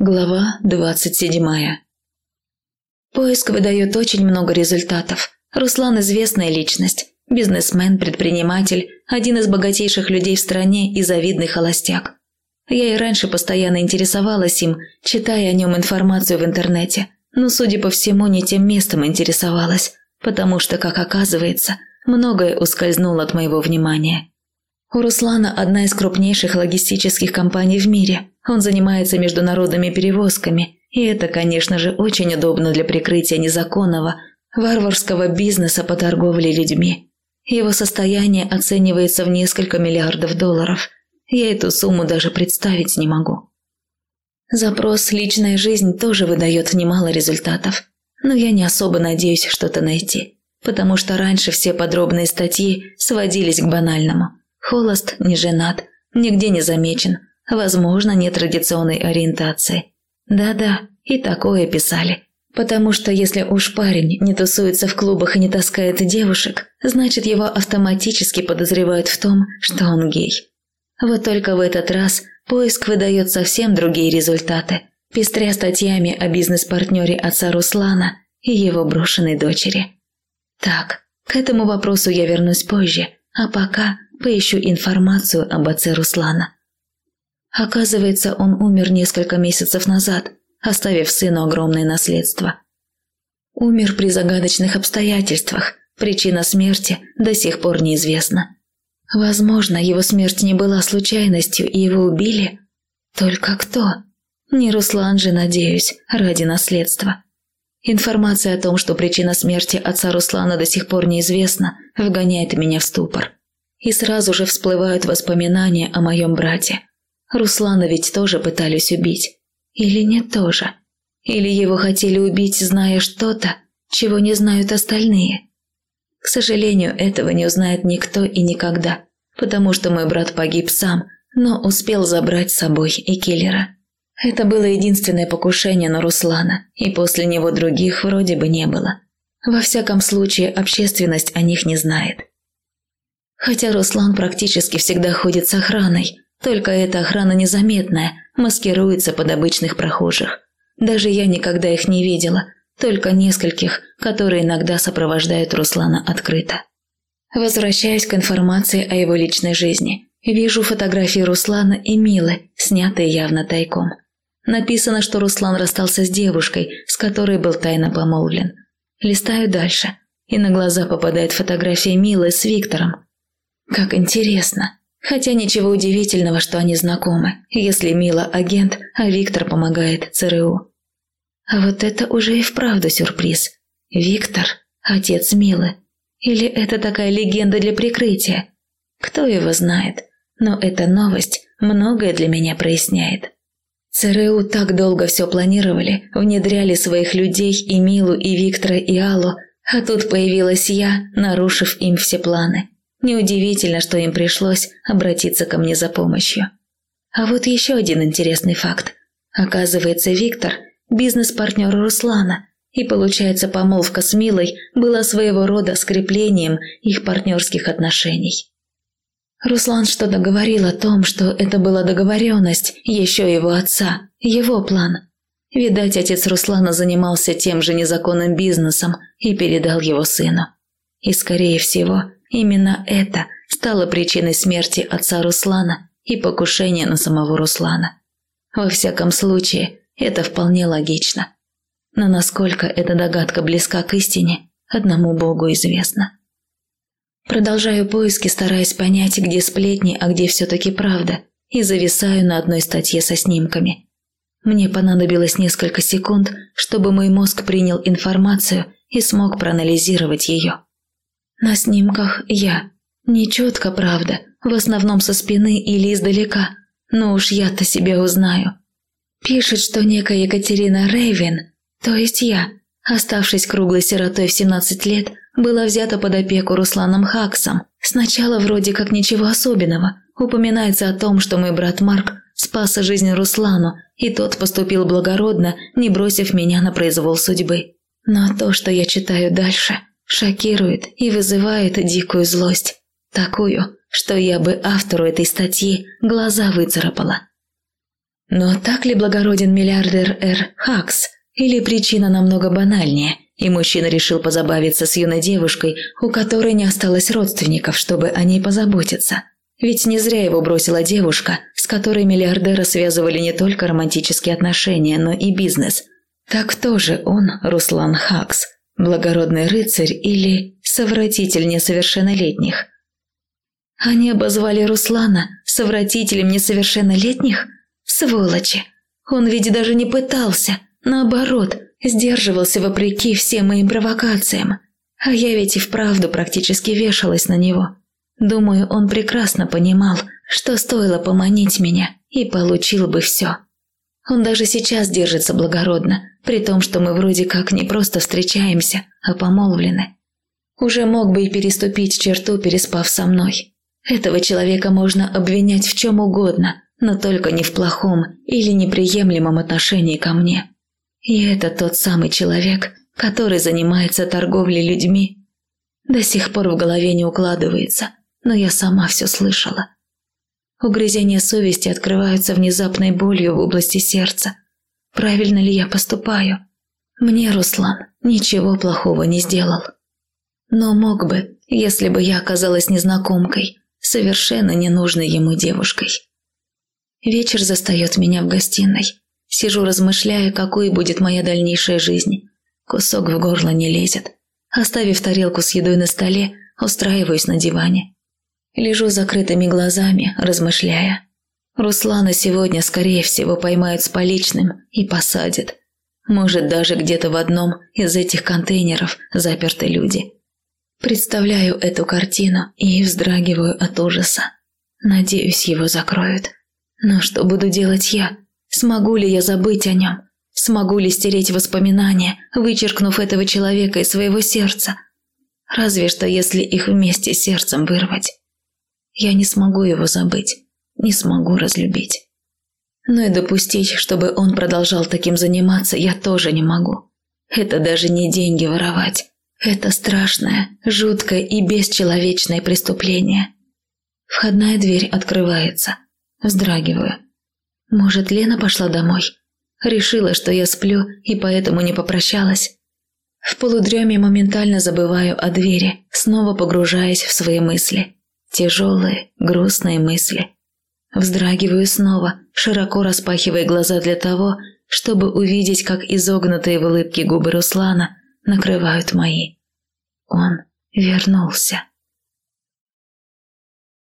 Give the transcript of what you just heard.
Глава двадцать седьмая. Поиск выдает очень много результатов. Руслан – известная личность. Бизнесмен, предприниматель, один из богатейших людей в стране и завидный холостяк. Я и раньше постоянно интересовалась им, читая о нем информацию в интернете. Но, судя по всему, не тем местом интересовалась, потому что, как оказывается, многое ускользнуло от моего внимания. У Руслана одна из крупнейших логистических компаний в мире. Он занимается международными перевозками, и это, конечно же, очень удобно для прикрытия незаконного, варварского бизнеса по торговле людьми. Его состояние оценивается в несколько миллиардов долларов. Я эту сумму даже представить не могу. Запрос «личная жизнь» тоже выдает немало результатов, но я не особо надеюсь что-то найти, потому что раньше все подробные статьи сводились к банальному – Холост, не женат, нигде не замечен, возможно, нет традиционной ориентации. Да-да, и такое писали. Потому что если уж парень не тусуется в клубах и не таскает девушек, значит его автоматически подозревают в том, что он гей. Вот только в этот раз поиск выдает совсем другие результаты, пестря статьями о бизнес-партнере отца Руслана и его брошенной дочери. Так, к этому вопросу я вернусь позже, а пока поищу информацию об отце Руслана. Оказывается, он умер несколько месяцев назад, оставив сыну огромное наследство. Умер при загадочных обстоятельствах, причина смерти до сих пор неизвестна. Возможно, его смерть не была случайностью и его убили. Только кто? Не Руслан же, надеюсь, ради наследства. Информация о том, что причина смерти отца Руслана до сих пор неизвестна, вгоняет меня в ступор. И сразу же всплывают воспоминания о моем брате. Руслана ведь тоже пытались убить. Или нет тоже? Или его хотели убить, зная что-то, чего не знают остальные? К сожалению, этого не узнает никто и никогда, потому что мой брат погиб сам, но успел забрать с собой и киллера. Это было единственное покушение на Руслана, и после него других вроде бы не было. Во всяком случае, общественность о них не знает. Хотя Руслан практически всегда ходит с охраной, только эта охрана незаметная, маскируется под обычных прохожих. Даже я никогда их не видела, только нескольких, которые иногда сопровождают Руслана открыто. Возвращаюсь к информации о его личной жизни. Вижу фотографии Руслана и Милы, снятые явно тайком. Написано, что Руслан расстался с девушкой, с которой был тайно помолвлен. Листаю дальше, и на глаза попадает фотография Милы с Виктором. Как интересно. Хотя ничего удивительного, что они знакомы, если Мила агент, а Виктор помогает ЦРУ. А вот это уже и вправду сюрприз. Виктор – отец Милы. Или это такая легенда для прикрытия? Кто его знает? Но эта новость многое для меня проясняет. ЦРУ так долго все планировали, внедряли своих людей и Милу, и Виктора, и Аллу, а тут появилась я, нарушив им все планы. Неудивительно, что им пришлось обратиться ко мне за помощью. А вот еще один интересный факт. Оказывается, Виктор – бизнес-партнер Руслана, и получается, помолвка с Милой была своего рода скреплением их партнерских отношений. Руслан что-то говорил о том, что это была договоренность еще его отца, его план. Видать, отец Руслана занимался тем же незаконным бизнесом и передал его сыну. И, скорее всего, Именно это стало причиной смерти отца Руслана и покушения на самого Руслана. Во всяком случае, это вполне логично. Но насколько эта догадка близка к истине, одному Богу известно. Продолжаю поиски, стараясь понять, где сплетни, а где все-таки правда, и зависаю на одной статье со снимками. Мне понадобилось несколько секунд, чтобы мой мозг принял информацию и смог проанализировать ее. На снимках я. Нечетко, правда, в основном со спины или издалека, но уж я-то себя узнаю. Пишет, что некая Екатерина Рейвен, то есть я, оставшись круглой сиротой в 17 лет, была взята под опеку Русланом Хаксом. Сначала вроде как ничего особенного. Упоминается о том, что мой брат Марк спас жизнь Руслану, и тот поступил благородно, не бросив меня на произвол судьбы. Но то, что я читаю дальше, шокирует и вызывает дикую злость. Такую, что я бы автору этой статьи глаза выцарапала. Но так ли благороден миллиардер Р. Хакс? Или причина намного банальнее, и мужчина решил позабавиться с юной девушкой, у которой не осталось родственников, чтобы о ней позаботиться? Ведь не зря его бросила девушка, с которой миллиардера связывали не только романтические отношения, но и бизнес. Так кто же он, Руслан Хакс? Благородный рыцарь или совратитель несовершеннолетних? Они обозвали Руслана совратителем несовершеннолетних? Сволочи! Он ведь даже не пытался, наоборот, сдерживался вопреки всем моим провокациям. А я ведь и вправду практически вешалась на него. Думаю, он прекрасно понимал, что стоило поманить меня, и получил бы все. Он даже сейчас держится благородно, при том, что мы вроде как не просто встречаемся, а помолвлены. Уже мог бы и переступить черту, переспав со мной. Этого человека можно обвинять в чем угодно, но только не в плохом или неприемлемом отношении ко мне. И это тот самый человек, который занимается торговлей людьми. До сих пор в голове не укладывается, но я сама все слышала. Угрызения совести открываются внезапной болью в области сердца. Правильно ли я поступаю? Мне Руслан ничего плохого не сделал. Но мог бы, если бы я оказалась незнакомкой, совершенно ненужной ему девушкой. Вечер застает меня в гостиной. Сижу, размышляя, какой будет моя дальнейшая жизнь. Кусок в горло не лезет. Оставив тарелку с едой на столе, устраиваюсь на диване. Лежу закрытыми глазами, размышляя. Руслана сегодня, скорее всего, поймают с поличным и посадят. Может, даже где-то в одном из этих контейнеров заперты люди. Представляю эту картину и вздрагиваю от ужаса. Надеюсь, его закроют. Но что буду делать я? Смогу ли я забыть о нем? Смогу ли стереть воспоминания, вычеркнув этого человека из своего сердца? Разве что если их вместе с сердцем вырвать. Я не смогу его забыть, не смогу разлюбить. Но и допустить, чтобы он продолжал таким заниматься, я тоже не могу. Это даже не деньги воровать. Это страшное, жуткое и бесчеловечное преступление. Входная дверь открывается. Вздрагиваю. Может, Лена пошла домой? Решила, что я сплю и поэтому не попрощалась. В полудреме моментально забываю о двери, снова погружаясь в свои мысли. Тяжелые, грустные мысли. Вздрагиваю снова, широко распахивая глаза для того, чтобы увидеть, как изогнутые в улыбке губы Руслана накрывают мои. Он вернулся.